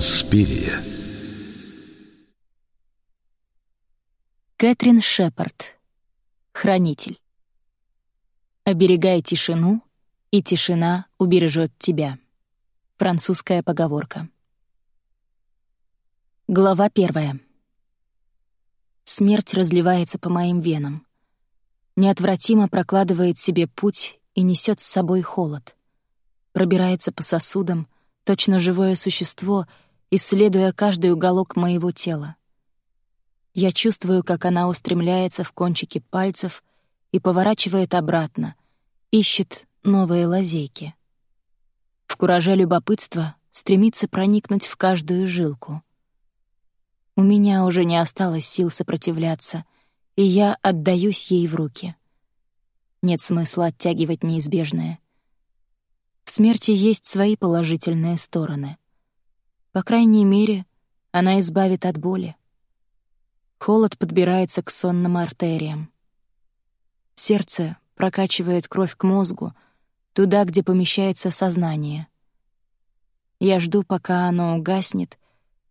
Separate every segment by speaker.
Speaker 1: Инспирия.
Speaker 2: Кэтрин Шепард. Хранитель. Оберегай тишину, и тишина убережет тебя. Французская поговорка. Глава первая. Смерть разливается по моим венам. Неотвратимо прокладывает себе путь и несет с собой холод. Пробирается по сосудам, точно живое существо, исследуя каждый уголок моего тела. Я чувствую, как она устремляется в кончики пальцев и поворачивает обратно, ищет новые лазейки. В кураже любопытства стремится проникнуть в каждую жилку — у меня уже не осталось сил сопротивляться, и я отдаюсь ей в руки. Нет смысла оттягивать неизбежное. В смерти есть свои положительные стороны. По крайней мере, она избавит от боли. Холод подбирается к сонным артериям. Сердце прокачивает кровь к мозгу, туда, где помещается сознание. Я жду, пока оно угаснет,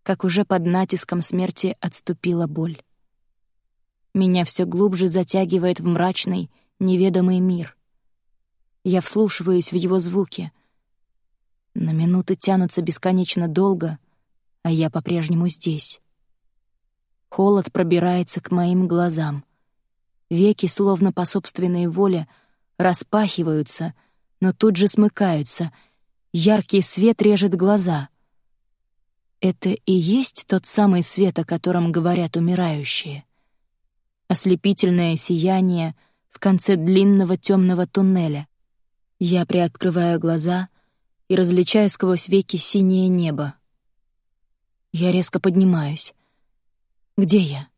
Speaker 2: как уже под натиском смерти отступила боль. Меня все глубже затягивает в мрачный, неведомый мир. Я вслушиваюсь в его звуки. Но минуты тянутся бесконечно долго, а я по-прежнему здесь. Холод пробирается к моим глазам. Веки, словно по собственной воле, распахиваются, но тут же смыкаются. Яркий свет режет глаза — это и есть тот самый свет, о котором говорят умирающие. Ослепительное сияние в конце длинного темного туннеля. Я приоткрываю глаза и различаю сквозь веки синее небо. Я резко поднимаюсь. Где я?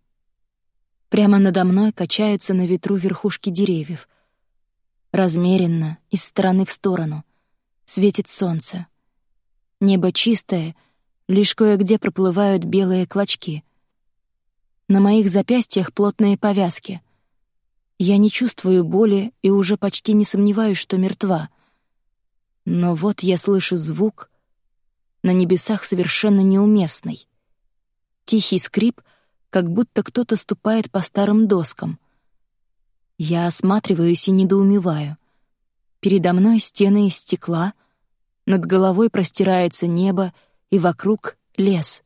Speaker 2: Прямо надо мной качаются на ветру верхушки деревьев. Размеренно, из стороны в сторону. Светит солнце. Небо чистое — Лишь кое-где проплывают белые клочки. На моих запястьях плотные повязки. Я не чувствую боли и уже почти не сомневаюсь, что мертва. Но вот я слышу звук, на небесах совершенно неуместный. Тихий скрип, как будто кто-то ступает по старым доскам. Я осматриваюсь и недоумеваю. Передо мной стены из стекла, над головой простирается небо, и вокруг — лес.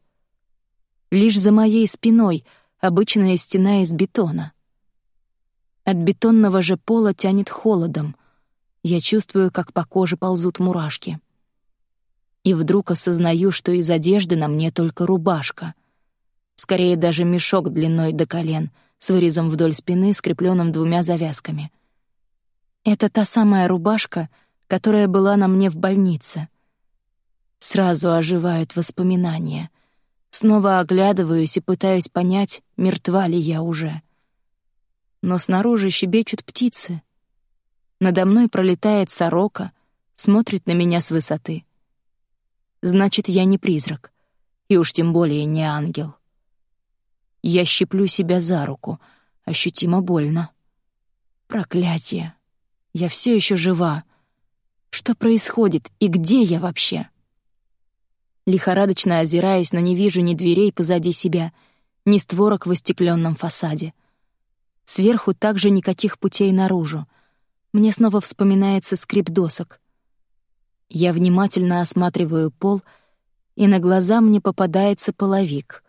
Speaker 2: Лишь за моей спиной обычная стена из бетона. От бетонного же пола тянет холодом. Я чувствую, как по коже ползут мурашки. И вдруг осознаю, что из одежды на мне только рубашка. Скорее даже мешок длиной до колен, с вырезом вдоль спины, скрепленным двумя завязками. Это та самая рубашка, которая была на мне в больнице — Сразу оживают воспоминания. Снова оглядываюсь и пытаюсь понять, мертва ли я уже. Но снаружи щебечут птицы. Надо мной пролетает сорока, смотрит на меня с высоты. Значит, я не призрак, и уж тем более не ангел. Я щиплю себя за руку, ощутимо больно. Проклятие! Я все еще жива. Что происходит и где я вообще? Лихорадочно озираюсь, но не вижу ни дверей позади себя, ни створок в остекленном фасаде. Сверху также никаких путей наружу. Мне снова вспоминается скрип досок. Я внимательно осматриваю пол, и на глаза мне попадается половик.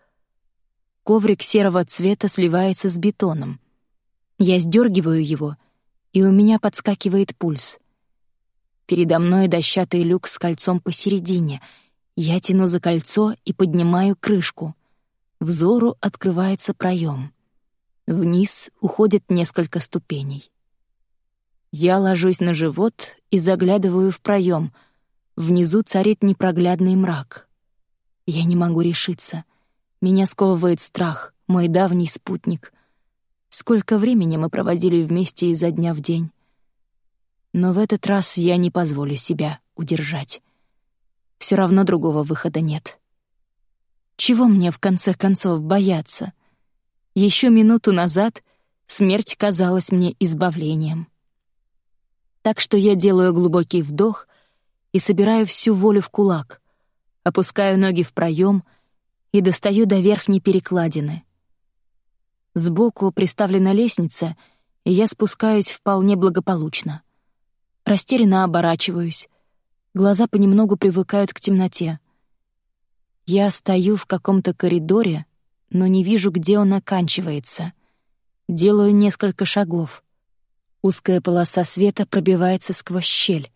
Speaker 2: Коврик серого цвета сливается с бетоном. Я сдергиваю его, и у меня подскакивает пульс. Передо мной дощатый люк с кольцом посередине — я тяну за кольцо и поднимаю крышку. Взору открывается проем. Вниз уходит несколько ступеней. Я ложусь на живот и заглядываю в проем. Внизу царит непроглядный мрак. Я не могу решиться. Меня сковывает страх, мой давний спутник. Сколько времени мы проводили вместе изо дня в день. Но в этот раз я не позволю себя удержать. Все равно другого выхода нет. Чего мне в конце концов бояться? Еще минуту назад смерть казалась мне избавлением. Так что я делаю глубокий вдох и собираю всю волю в кулак, опускаю ноги в проем и достаю до верхней перекладины. Сбоку приставлена лестница, и я спускаюсь вполне благополучно. Растерянно оборачиваюсь. Глаза понемногу привыкают к темноте. Я стою в каком-то коридоре, но не вижу, где он оканчивается. Делаю несколько шагов. Узкая полоса света пробивается сквозь щель.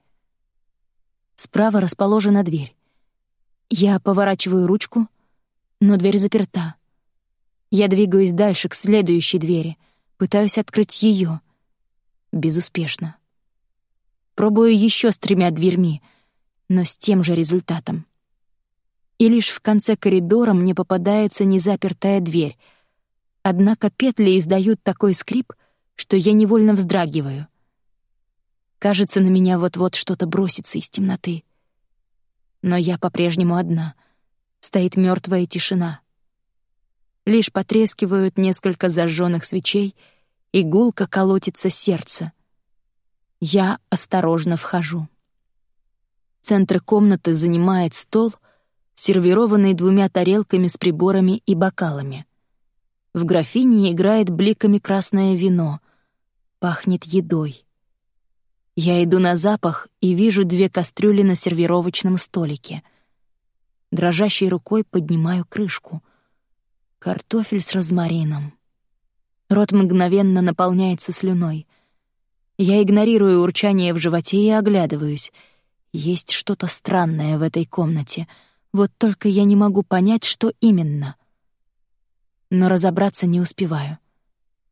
Speaker 2: Справа расположена дверь. Я поворачиваю ручку, но дверь заперта. Я двигаюсь дальше, к следующей двери, пытаюсь открыть ее. Безуспешно. Пробую еще с тремя дверьми, но с тем же результатом. И лишь в конце коридора мне попадается незапертая дверь. Однако петли издают такой скрип, что я невольно вздрагиваю. Кажется, на меня вот-вот что-то бросится из темноты. Но я по-прежнему одна. Стоит мертвая тишина. Лишь потрескивают несколько зажженных свечей, и гулко колотится сердце. Я осторожно вхожу. Центр комнаты занимает стол, сервированный двумя тарелками с приборами и бокалами. В графине играет бликами красное вино — Пахнет едой. Я иду на запах и вижу две кастрюли на сервировочном столике. Дрожащей рукой поднимаю крышку. Картофель с розмарином. Рот мгновенно наполняется слюной. Я игнорирую урчание в животе и оглядываюсь. Есть что-то странное в этой комнате. Вот только я не могу понять, что именно. Но разобраться не успеваю.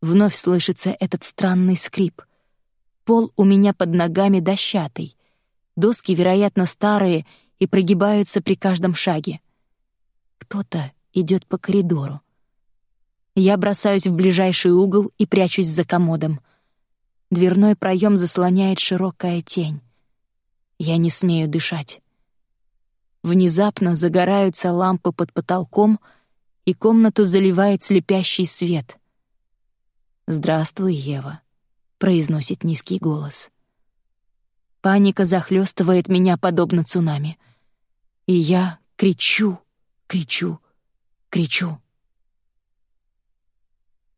Speaker 2: Вновь слышится этот странный скрип. Пол у меня под ногами дощатый. Доски, вероятно, старые и прогибаются при каждом шаге. Кто-то идет по коридору. Я бросаюсь в ближайший угол и прячусь за комодом. Дверной проем заслоняет широкая тень. Я не смею дышать. Внезапно загораются лампы под потолком, и комнату заливает слепящий свет. «Здравствуй, Ева», — произносит низкий голос. Паника захлестывает меня подобно цунами. И я кричу, кричу, кричу.